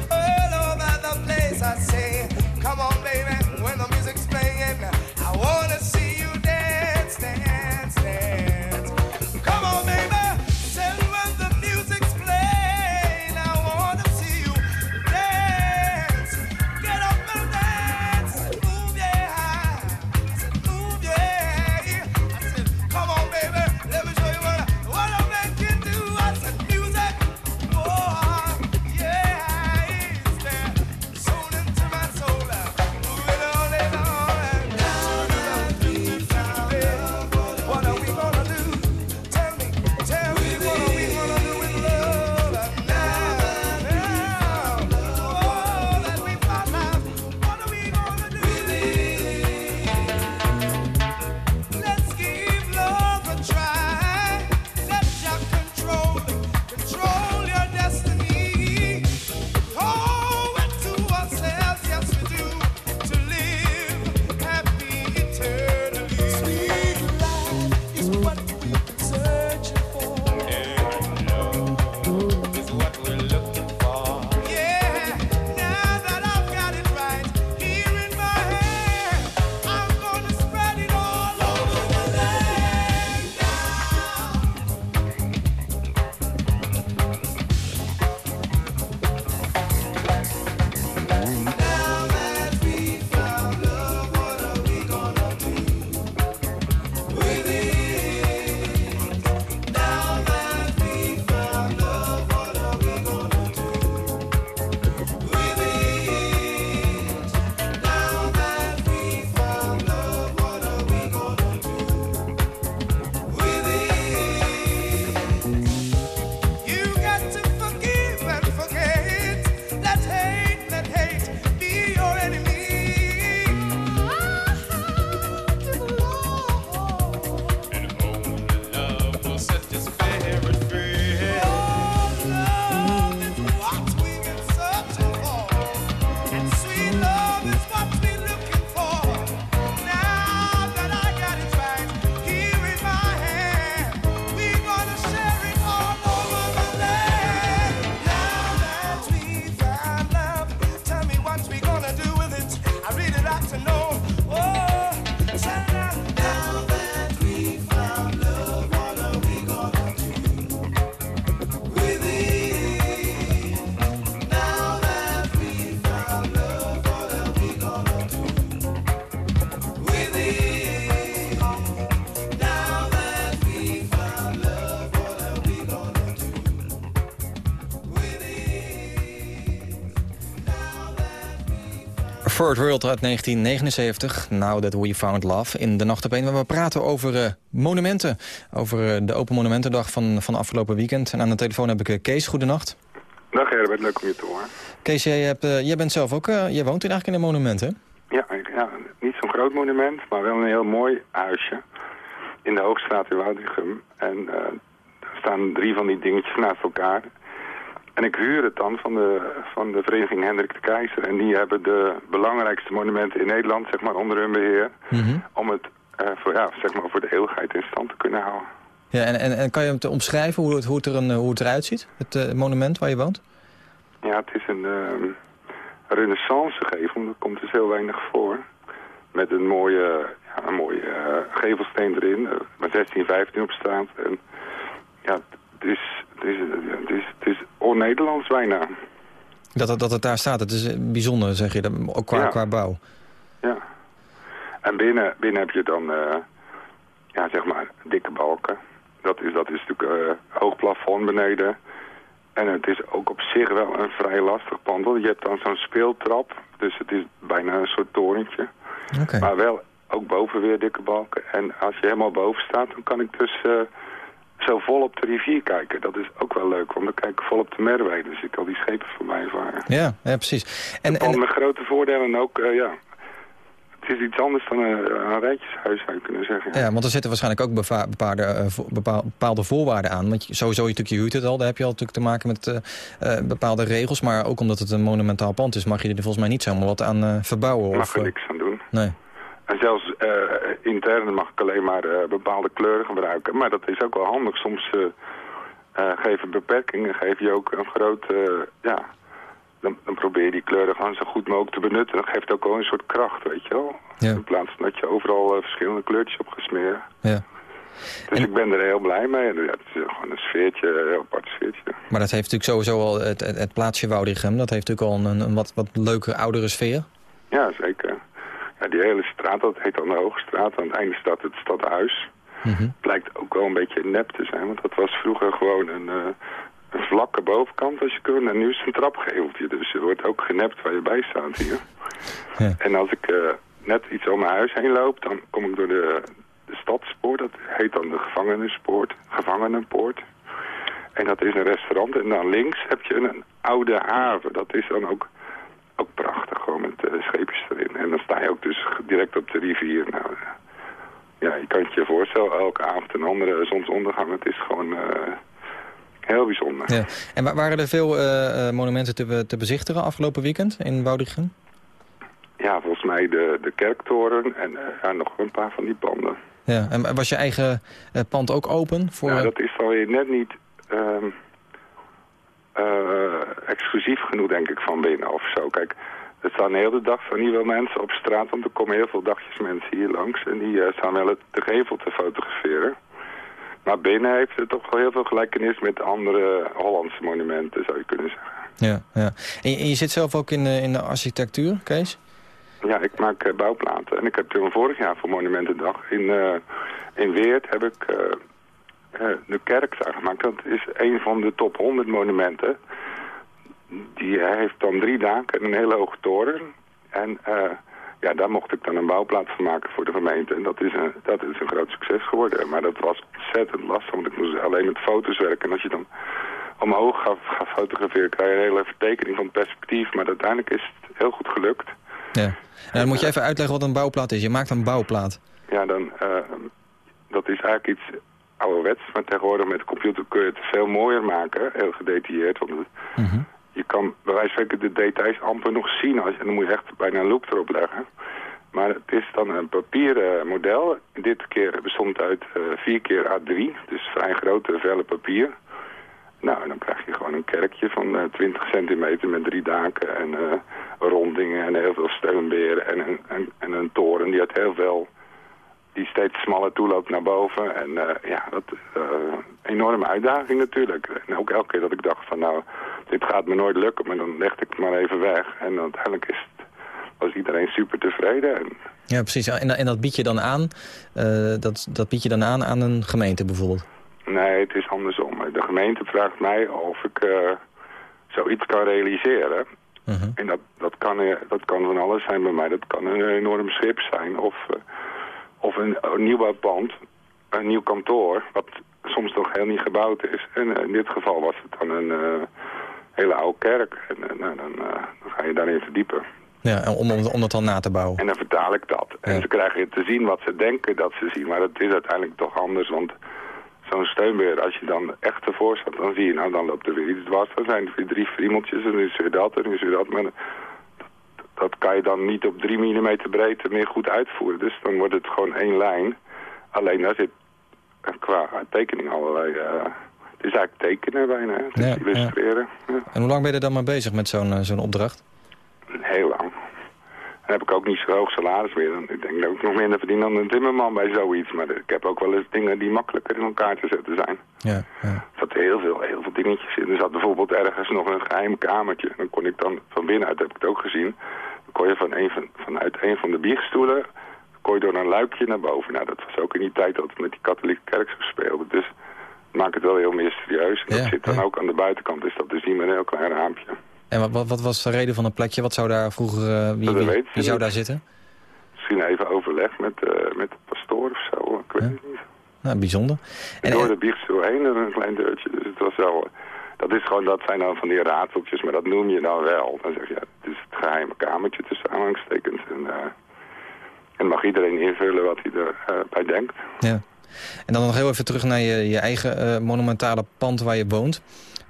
Third World uit 1979, Now That We Found Love, in de Nacht op 1. We praten over uh, monumenten, over uh, de Open Monumentendag van, van afgelopen weekend. En aan de telefoon heb ik uh, Kees, goedenacht. Dag Herbert, leuk om je te horen. Kees, jij, hebt, jij bent zelf ook, jij woont eigenlijk in een monument, hè? Ja, ja niet zo'n groot monument, maar wel een heel mooi huisje. In de Hoogstraat in Woudrichem. En er staan drie van die dingetjes naast elkaar. En ik huur het dan van de, van de vereniging Hendrik de Keizer. En die hebben de belangrijkste monumenten in Nederland zeg maar, onder hun beheer. Mhm. Om het uh, voor, ja, zeg maar, voor de eeuwigheid in stand te kunnen houden. Ja, en, en, en kan je hem omschrijven hoe het, hoe, het er een, hoe het eruit ziet? Het uh, monument waar je woont? Ja, het is een uh, renaissance gevel. Dat komt dus heel weinig voor. Met een mooie, ja, een mooie gevelsteen erin. met 1615 op straat. En ja, is, het is, het is, het is on-Nederlands bijna. Dat het, dat het daar staat, het is bijzonder, zeg je, ook qua, Ja. qua bouw. Ja. En binnen, binnen heb je dan, eh, ja, zeg maar, dikke balken. Dat is, dat is natuurlijk eh, hoog plafond beneden. En het is ook op zich wel een vrij lastig pand. Want je hebt dan zo'n speeltrap. Dus het is bijna een soort torentje. Oké. Maar wel ook boven weer dikke balken. En als je helemaal boven staat, dan kan ik dus eh, zo vol op de rivier kijken. Dat is ook wel leuk, want dan kijk ik vol op de Merwe. Dus ik kan die schepen voorbij varen. Ja, ja precies. En, Een pand met grote voordelen en ook, eh, ja... Het is iets anders dan een, een rijtjeshuis, zou je kunnen zeggen. Ja, want er zitten waarschijnlijk ook bepaalde, eh, vo- bepaal- bepaalde voorwaarden aan. Want sowieso, je, natuurlijk, je huurt het al, daar heb je al natuurlijk te maken met eh, eh, bepaalde regels. Maar ook omdat het een monumentaal pand is, mag je er volgens mij niet zomaar wat aan eh, verbouwen. mag of, er eh, niks aan doen. Nee. En zelfs eh, intern mag ik alleen maar eh, bepaalde kleuren gebruiken. Maar dat is ook wel handig. Soms eh geven beperkingen, geef je ook een groot... eh, ja, dan, dan probeer je die kleuren gewoon zo goed mogelijk te benutten. Dat geeft ook wel een soort kracht, weet je wel. Ja. In plaats van dat je overal verschillende kleurtjes op gaat smeren. Ja. Dus ik ben er heel blij mee. Ja, het is gewoon een sfeertje, een heel apart sfeertje. Maar dat heeft natuurlijk sowieso al, het, het, het plaatsje Woudrichem, dat heeft natuurlijk al een, een wat, wat leuke oudere sfeer. Ja, zeker. Ja, die hele straat, dat heet dan de Hoogstraat. Aan het einde staat het stadhuis. Mhm. Blijkt ook wel een beetje nep te zijn, want dat was vroeger gewoon een, eh, een vlakke bovenkant als je kunt. En nu is het een trapgeveltje, dus je wordt ook genept waar je bij staat hier. Ja. En als ik eh, net iets om mijn huis heen loop, dan kom ik door de, de stadspoort. Dat heet dan de gevangenispoort, gevangenenpoort. En dat is een restaurant. En dan links heb je een, een oude haven. Dat is dan ook, ook prachtig, gewoon met eh, scheepjes erin. En dan sta je ook dus direct op de rivier. Nou, eh, ja, je kan het je voorstellen, elke avond een andere zonsondergang. Het is gewoon eh, heel bijzonder. Ja. En wa- waren er veel monumenten te, te bezichtigen afgelopen weekend in Woudrichem? Ja, volgens mij de, de kerktoren en ja, nog een paar van die panden. Ja. En was je eigen pand ook open? Voor, Nou, dat is dan weer net niet ehm, eh, exclusief genoeg, denk ik, van binnen of zo. Kijk, er staan de hele dag van nieuwe mensen op straat, want er komen heel veel dagjes mensen hier langs. En die eh, staan wel het de gevel te fotograferen. Maar binnen heeft het toch wel heel veel gelijkenis met andere Hollandse monumenten, zou je kunnen zeggen. Ja, ja. En, je, en je zit zelf ook in, de- in de architectuur, Kees? Ja, ik maak eh, bouwplaten. En ik heb toen vorig jaar voor Monumentendag in, eh, in Weert heb ik eh, eh, de kerk daar gemaakt. Dat is een van de top 100 monumenten. Die heeft dan drie daken en een hele hoge toren. En eh, ja, daar mocht ik dan een bouwplaat van maken voor de gemeente. En dat is, een, dat is een groot succes geworden. Maar dat was ontzettend lastig, want ik moest alleen met foto's werken. En als je dan omhoog gaat, gaat fotograferen, krijg je een hele vertekening van het perspectief. Maar uiteindelijk is het heel goed gelukt. Ja. En dan moet je even uitleggen wat een bouwplaat is. Je maakt een bouwplaat. Ja, dan, eh, dat is eigenlijk iets ouderwets, maar tegenwoordig met de computer kun je het veel mooier maken, heel gedetailleerd. Want het- je kan bij wijze van spreken de details amper nog zien, als, en dan moet je echt bijna een loop erop leggen. Maar het is dan een papieren model. Dit keer bestond uit eh 4 keer A3, dus vrij grote vellen papier. Nou, en dan krijg je gewoon een kerkje van eh 20 centimeter met drie daken en eh, rondingen en heel veel steunberen en een, en, en een toren die had heel veel, die steeds smaller toeloopt naar boven. En eh, ja, dat is een enorme uitdaging natuurlijk. En ook elke keer dat ik dacht van nou, dit gaat me nooit lukken, maar dan legde ik het maar even weg. En uiteindelijk is het, was iedereen super tevreden. En, Ja, precies. En, dat- en dat bied je dan aan, eh, dat, dat bied je dan aan aan een gemeente bijvoorbeeld? Nee, het is andersom. De gemeente vraagt mij of ik zoiets kan realiseren. Mhm. En dat, dat, kan, dat kan van alles zijn bij mij. Dat kan een enorm schip zijn of, of een, een nieuwbouwpand, een nieuw kantoor, wat soms nog heel niet gebouwd is. En eh, in dit geval was het dan een eh, hele oude kerk. En eh, nou, dan, dan ga je daarin verdiepen. Ja, en om, om, dat dan na te bouwen. En dan vertaal ik dat. En ze krijgen te zien wat ze denken dat ze zien. Maar dat is uiteindelijk toch anders. Want zo'n steunbeheer, als je dan echt ervoor staat, dan zie je, nou dan loopt er weer iets dwars. Dan zijn er weer drie friemeltjes en dan is weer dat en dan is weer dat. Maar dat, kan je dan niet op drie millimeter breedte meer goed uitvoeren. Dus dan wordt het gewoon één lijn. Alleen daar zit eh, qua tekening allerlei... eh, het is eigenlijk tekenen bijna, het Ja, illustreren. Ja. En hoe lang ben je er dan mee bezig met zo'n eh, zo'n opdracht? Heel lang. Dan heb ik ook niet zo hoog salaris meer. Dan, ik denk dat ik nog minder verdien dan een timmerman bij zoiets. Maar ik heb ook wel eens dingen die makkelijker in elkaar te zetten zijn. Ja, Er zaten heel veel, heel veel dingetjes in. Er zat bijvoorbeeld ergens nog een geheim kamertje. Dan kon ik dan van binnenuit, heb ik het ook gezien... Dan kon je van een van, vanuit een van de biechtstoelen... kon je door een luikje naar boven. Nou, dat was ook in die tijd dat het met die katholieke kerk zo speelde. Dus maak het wel heel mysterieus. En dat zit dan ook aan de buitenkant. Dus dat is niet meer een heel klein raampje. En wat, wat, wat was de reden van het plekje? Wat zou daar vroeger... eh, wie wie, zou daar zitten? Misschien even overleg met, eh, met de pastoor of zo. Ik weet het niet. Nou, bijzonder. En door de biechtstoel heen en een klein deurtje. Dus het was wel... Dat is gewoon, dat zijn dan van die raadseltjes, maar dat noem je dan wel. Dan zeg je, ja, het is het geheime kamertje tussen aanhalingstekens. En, eh, en mag iedereen invullen wat hij erbij bij denkt. Ja. En dan nog heel even terug naar je, je eigen eh, monumentale pand waar je woont.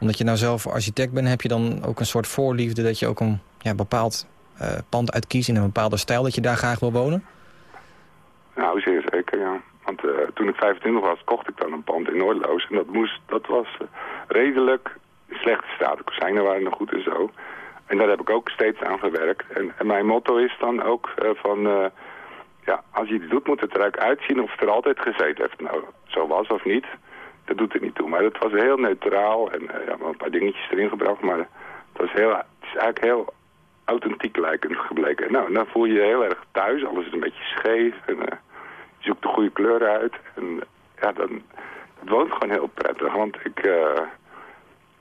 Omdat je nou zelf architect bent, heb je dan ook een soort voorliefde... dat je ook een ja, bepaald eh, pand uitkiest in een bepaalde stijl... dat je daar graag wil wonen? Nou, zeer zeker, ja. Want eh, toen ik 25 was, kocht ik dan een pand in Noordloos. En dat, moest, dat was eh, redelijk slechte staat. De kozijnen waren nog goed en zo. En daar heb ik ook steeds aan gewerkt. En, mijn motto is dan ook van... ja, als je iets doet, moet het eruit uitzien of het er altijd gezeten heeft. Nou, zo was of niet, dat doet er niet toe. Maar het was heel neutraal en uh, ja, een paar dingetjes erin gebracht. Maar het, was heel, het is eigenlijk heel authentiek lijkend gebleken. Nou, dan voel je je heel erg thuis. Alles is een beetje scheef en uh, je zoekt de goede kleuren uit. En ja, dan het woont gewoon heel prettig. Want ik, uh,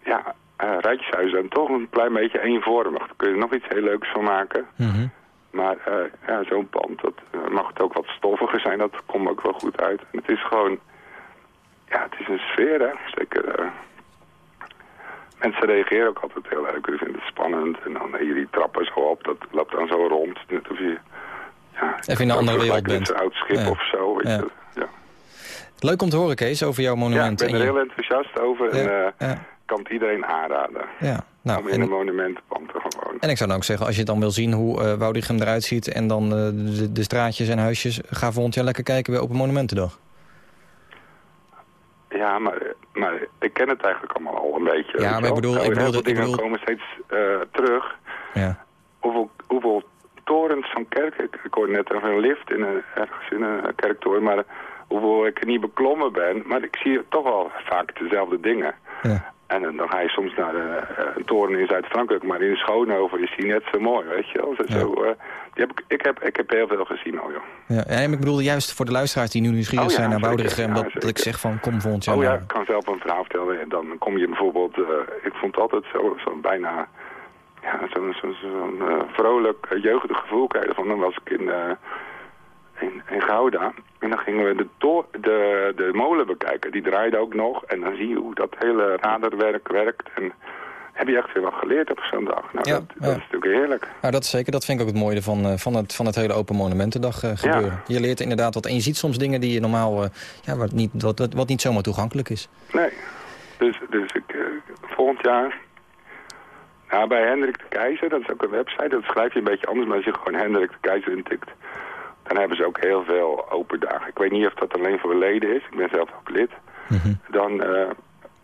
ja, rijtjeshuizen zijn toch een klein beetje eenvormig. Daar kun je er nog iets heel leuks van maken. Mm -hmm. Maar ja, zo'n pand, dat mag het ook wat stoffiger zijn, dat komt ook wel goed uit. En het is gewoon, ja, het is een sfeer, hè. Zeker, uh, mensen reageren ook altijd heel leuk, die vinden het spannend. En dan hier die trappen zo op, dat loopt dan zo rond. Net of je, ja, Even in een andere wereld bent. Een oud schip ja. of zo, weet ja. je. Ja. Leuk om te horen, Kees, over jouw monument. Ja, ik ben er heel enthousiast over en kan het iedereen aanraden. Ja. Nou, om in en... een monumentenpand te wonen. En ik zou dan ook zeggen, als je dan wil zien hoe uh, Woudrichem eruit ziet... en dan uh, de, de, straatjes en huisjes... ga volgend jaar lekker kijken weer op een monumentendag. Ja, maar, maar ik ken het eigenlijk allemaal al een beetje. Ja, maar ik bedoel... Nou, ik bedoel, ik dingen bedoel... komen steeds uh, terug. Ja. Hoeveel, hoeveel torens van kerken... Ik, ik hoorde net over een lift in een, ergens in een kerktoren... maar hoeveel ik er niet beklommen ben... maar ik zie toch wel vaak dezelfde dingen. Ja. En dan ga je soms naar uh, een toren in Zuid-Frankrijk, maar in Schoonhoven is die net zo mooi, weet je wel. Ja. Zo, uh, die heb ik, ik, heb, ik heb heel veel gezien al, joh. Ja, en ik bedoelde juist voor de luisteraars die nu nieuwsgierig oh, ja, zijn naar Woudrichem, dat, dat, ik zeg van kom volgend jaar Oh ja, ik kan zelf een verhaal vertellen. Dan kom je bijvoorbeeld, uh, ik vond altijd zo, zo bijna, ja, zo'n zo, zo uh, vrolijk, jeugdig gevoel krijgen van, dan was ik in... In, in, Gouda. En dan gingen we de, de, de molen bekijken. Die draaide ook nog. En dan zie je hoe dat hele radarwerk werkt. En heb je echt weer wat geleerd op zo'n dag. Nou, ja, dat, is natuurlijk heerlijk. Nou, dat is zeker. Dat vind ik ook het mooie van, van, het, van het hele Open Monumentendag uh, gebeuren. Ja. Je leert inderdaad wat. En je ziet soms dingen die je normaal... Uh, ja, wat, niet, wat, wat niet zomaar toegankelijk is. Nee. Dus, dus ik, volgend jaar... Nou, bij Hendrik de Keizer, dat is ook een website. Dat schrijf je een beetje anders, maar als je gewoon Hendrik de Keizer intikt... Dan hebben ze ook heel veel open dagen. Ik weet niet of dat alleen voor leden is. Ik ben zelf ook lid. Mm -hmm. Dan, uh,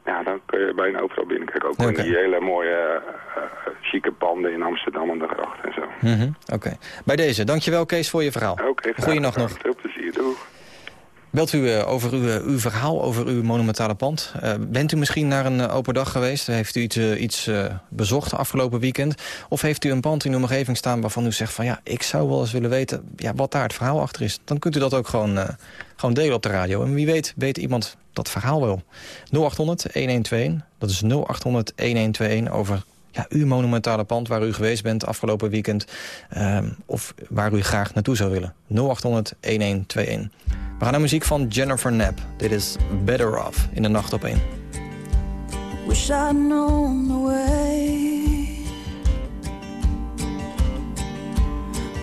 ja, dan kun je bijna overal binnenkijken. Ook okay. in die hele mooie, uh, chique panden in Amsterdam en de gracht en zo. Mm -hmm. Oké. Okay. Bij deze, dankjewel Kees voor je verhaal. Oké, okay, Goeienacht nog. Veel plezier, doeg. Belt u uh, over uw, uw, verhaal over uw monumentale pand. Uh, bent u misschien naar een open dag geweest? Heeft u iets, iets bezocht afgelopen weekend? Of heeft u een pand in uw omgeving staan waarvan u zegt van... ja, ik zou wel eens willen weten ja, wat daar het verhaal achter is. Dan kunt u dat ook gewoon, gewoon delen op de radio. En wie weet, weet iemand dat verhaal wel. 0800-1121, dat is 0800-1121 over ja, uw monumentale pand waar u geweest bent afgelopen weekend... Ehm, of waar u graag naartoe zou willen. 0800 1121. We gaan naar muziek van Jennifer Knapp. Dit is Better Off in de Nacht op 1. Wish I'd known the way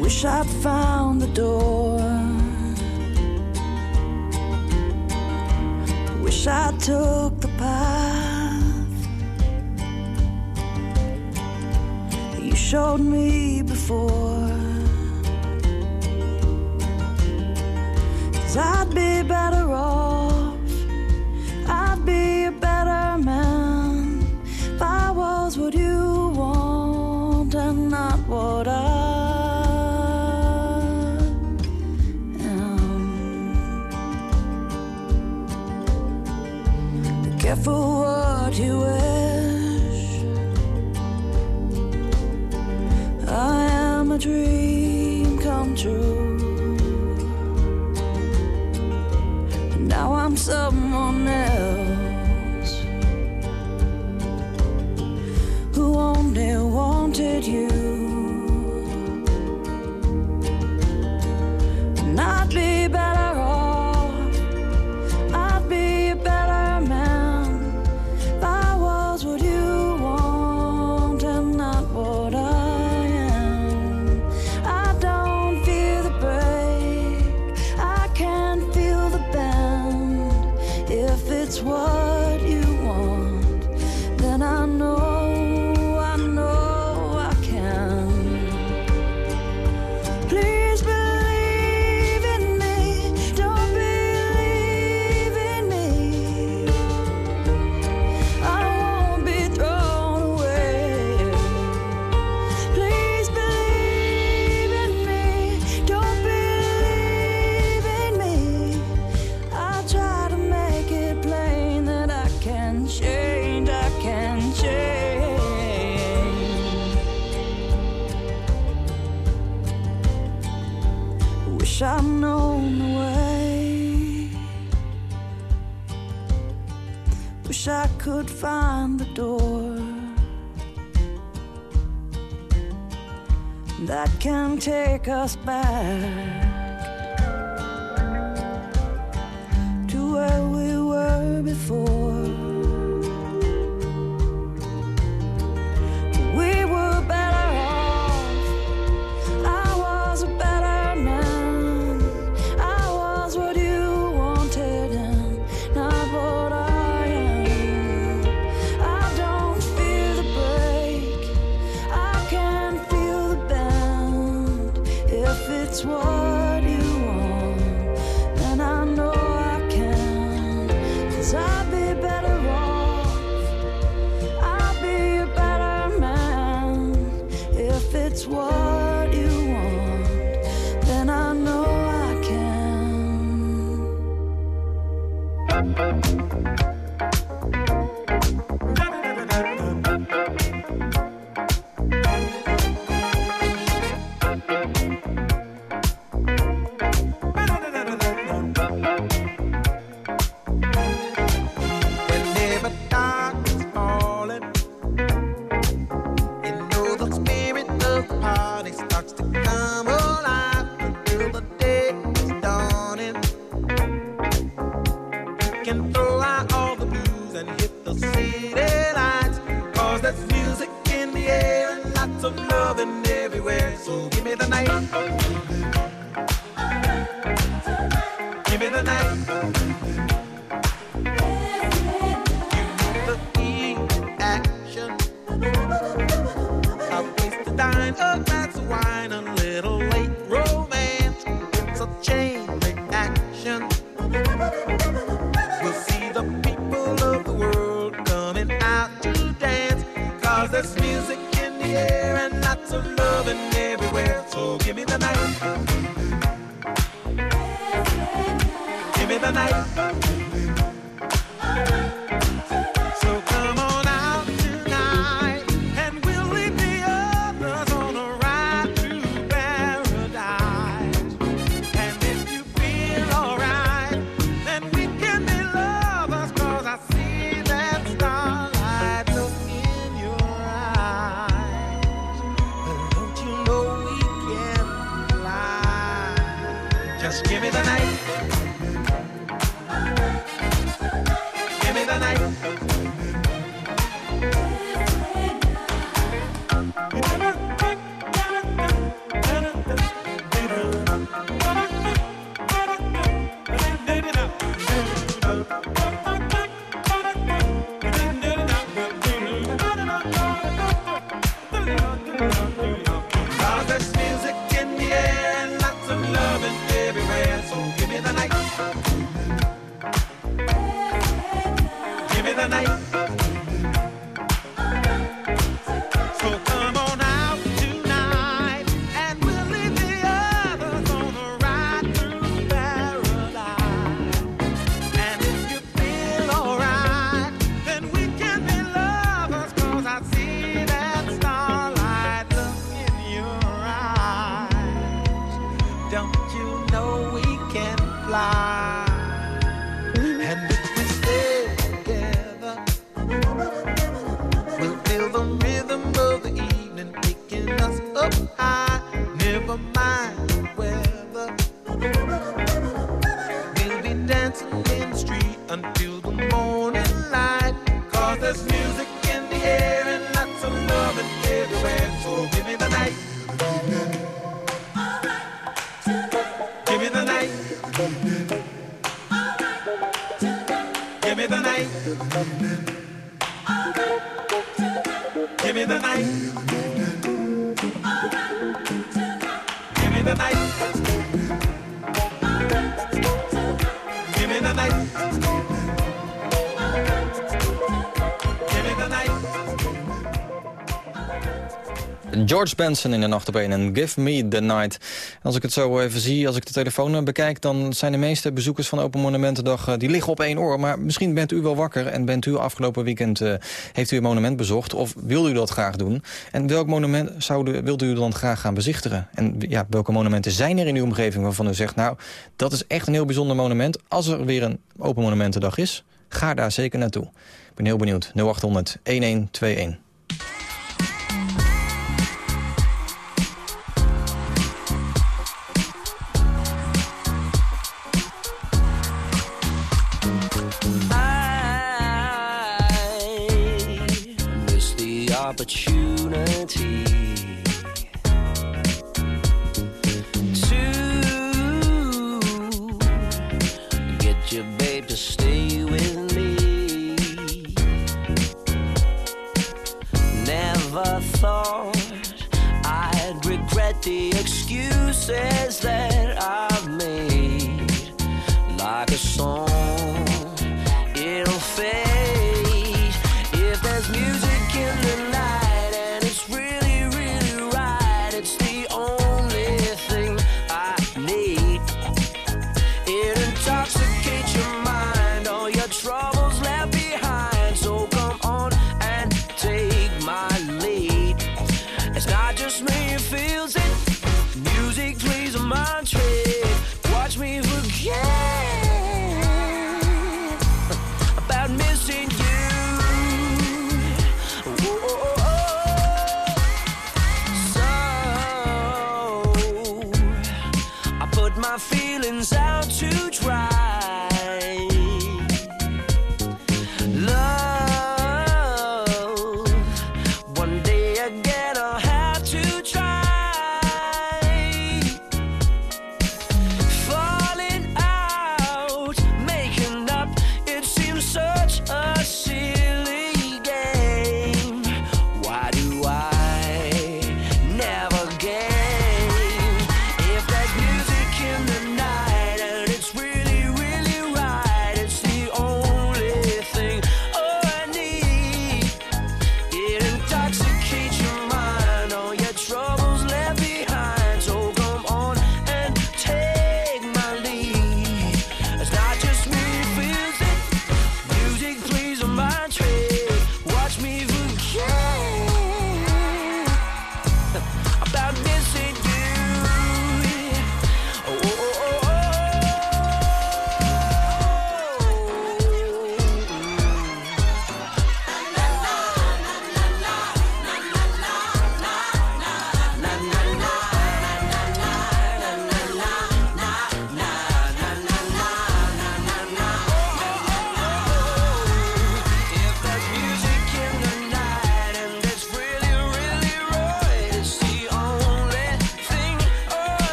Wish I'd found the door Wish I took the path showed me before. Cause I'd be better off, I'd be a better man if I was what you want and not what I am. Be careful what you wear. dream come true. And now I'm someone else who only wanted you. And I'd be better. what could find the door that can take us back. George Benson in de nachtopeen en Give Me The Night. Als ik het zo even zie, als ik de telefoon eh, bekijk... dan zijn de meeste bezoekers van Open Monumentendag... Eh, die liggen op één oor, maar misschien bent u wel wakker... en bent u afgelopen weekend, eh, heeft u een monument bezocht... of wil u dat graag doen? En welk monument zouden, wilt u dan graag gaan bezichtigen? En ja, welke monumenten zijn er in uw omgeving waarvan u zegt... nou, dat is echt een heel bijzonder monument. Als er weer een Open Monumentendag is, ga daar zeker naartoe. Ik ben heel benieuwd. 0800 1121.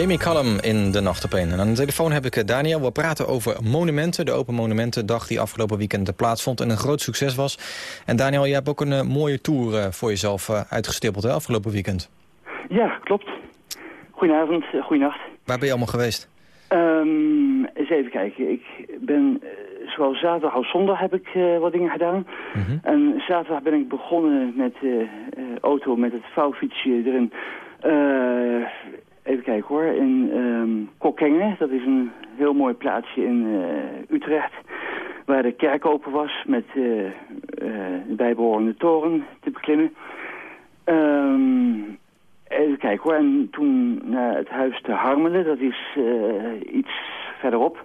Jamie Callum in de Nacht op één. En aan de telefoon heb ik eh, Daniel. We praten over monumenten. De Open Monumentendag die afgelopen weekend plaatsvond en een groot succes was. En Daniel, je hebt ook een eh, mooie tour eh, voor jezelf uh, uitgestippeld hè, afgelopen weekend. Ja, klopt. Goedenavond, uh, goedenacht. Waar ben je allemaal geweest? Um, eens even kijken. Ik ben, zowel zaterdag als zondag heb ik wat dingen gedaan. Mm -hmm. En zaterdag ben ik begonnen met auto met het vouwfietsje erin. Even kijken hoor, in um, Kokkengen, dat is een heel mooi plaatsje in uh, Utrecht, waar de kerk open was met uh, uh, de bijbehorende toren te beklimmen. Um, even kijken hoor, en toen naar het huis te Harmelen, dat is iets verderop,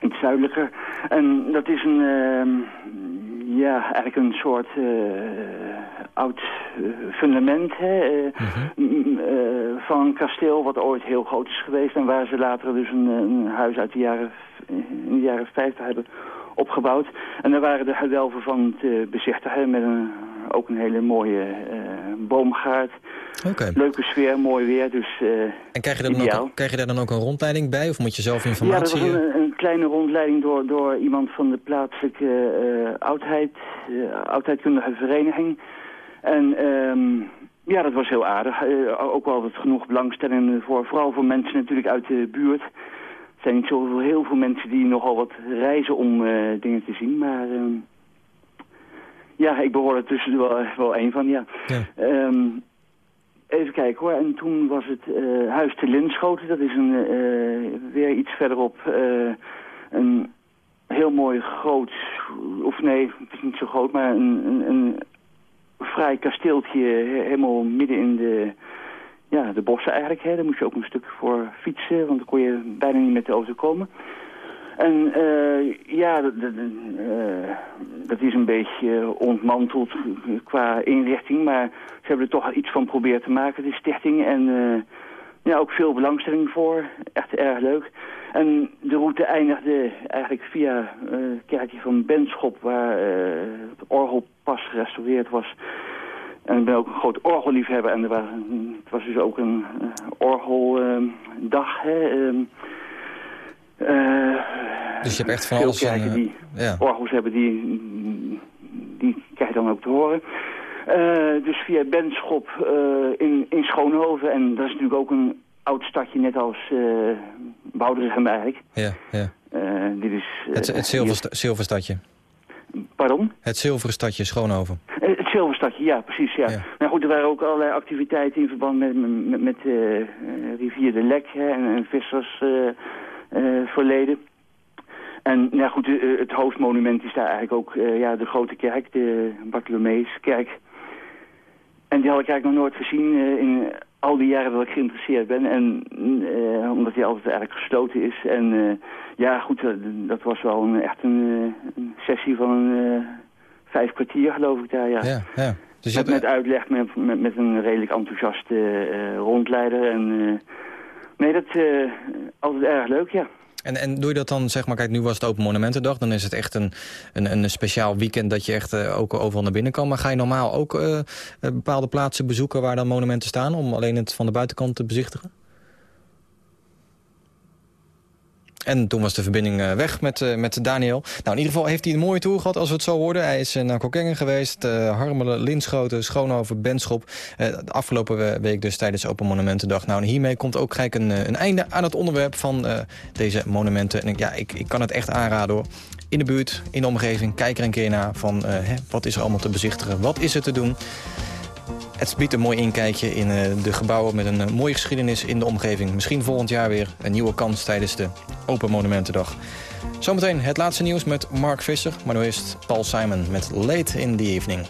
iets zuidelijker. En dat is een, ja, eigenlijk een soort oud fundament hè, uh, mm -hmm. uh, van een kasteel wat ooit heel groot is geweest en waar ze later dus een, een huis uit de jaren, in de jaren 50 hebben opgebouwd. En daar waren de gewelven van te bezichtigen met een, ook een hele mooie uh, boomgaard. Okay. Leuke sfeer, mooi weer, dus En krijg je, daar dan ook, krijg je daar dan ook een rondleiding bij of moet je zelf informatie... Ja, dat was een, een kleine rondleiding door, door iemand van de plaatselijke oudheid, oudheidkundige vereniging... En um, ja, dat was heel aardig. Uh, ook wel wat genoeg belangstelling voor, vooral voor mensen natuurlijk uit de buurt. Er zijn niet zoveel, heel veel mensen die nogal wat reizen om uh, dingen te zien, maar uh, ja, ik behoor er tussen wel, wel één van, ja. ja. Um, even kijken hoor, en toen was het Huis te Linschoten, dat is een, weer iets verderop, een heel mooi groot, of nee, het is niet zo groot, maar een, een, een vrij kasteeltje helemaal midden in de, ja, de bossen eigenlijk. Hè. Daar moest je ook een stuk voor fietsen, want dan kon je bijna niet met de auto komen. En uh, ja, dat, uh, dat is een beetje ontmanteld qua inrichting, maar ze hebben er toch iets van proberen te maken, de stichting. En uh, ja, ook veel belangstelling voor, echt erg leuk. En de route eindigde eigenlijk via het kerkje van Benschop, waar het orgel pas gerestaureerd was. En ik ben ook een groot orgelliefhebber en er het was dus ook een orgeldag. Uh, dus je hebt echt van alles... Veel kerken die ja. orgels hebben, die, die krijg je dan ook te horen. Uh, dus via Benschop uh, in, in Schoonhoven. En dat is natuurlijk ook een oud stadje, net als uh, eigenlijk. Ja, ja. dit is, het het zilversta zilverstadje. Pardon? Het zilveren stadje Schoonhoven. het zilverstadje, ja, precies, ja. ja. Nou goed, er waren ook allerlei activiteiten in verband met, met, met rivier de Lek hè, en, en vissersverleden. En nou goed, het hoofdmonument is daar eigenlijk ook ja, de grote kerk, de Bartholomeuskerk. En die had ik eigenlijk nog nooit gezien uh, in al die jaren dat ik geïnteresseerd ben. En uh, omdat die altijd eigenlijk gesloten is. En uh, ja, goed, dat was wel een, echt een, een sessie van een, vijf kwartier geloof ik daar, ja. ja, ja. Dus met, hebt... met uitleg, met, met, met, een redelijk enthousiaste rondleider. En nee, dat altijd erg leuk, ja. En, en doe je dat dan, zeg maar, kijk, nu was het Open Monumentendag. Dan is het echt een, een, een speciaal weekend dat je echt uh, ook overal naar binnen kan. Maar ga je normaal ook uh, bepaalde plaatsen bezoeken waar dan monumenten staan... om alleen het van de buitenkant te bezichtigen? En toen was de verbinding uh, weg met, uh, met Daniel. Nou, in ieder geval heeft hij een mooie tour gehad als we het zo hoorden. Hij is uh, naar Kokkengen geweest, Harmelen, Linschoten, Schoonhoven, Benschop. de afgelopen week dus tijdens Open Monumentendag. Nou, en hiermee komt ook gelijk een, een einde aan het onderwerp van deze monumenten. En ja, ik, ik kan het echt aanraden hoor. In de buurt, in de omgeving, kijk er een keer naar van hè, wat is er allemaal te bezichtigen, wat is er te doen. Het biedt een mooi inkijkje in uh, de gebouwen met een uh, mooie geschiedenis in de omgeving. Misschien volgend jaar weer een nieuwe kans tijdens de Open Monumentendag. Zometeen het laatste nieuws met Mark Visser, maar nu is Paul Simon met Late in the Evening.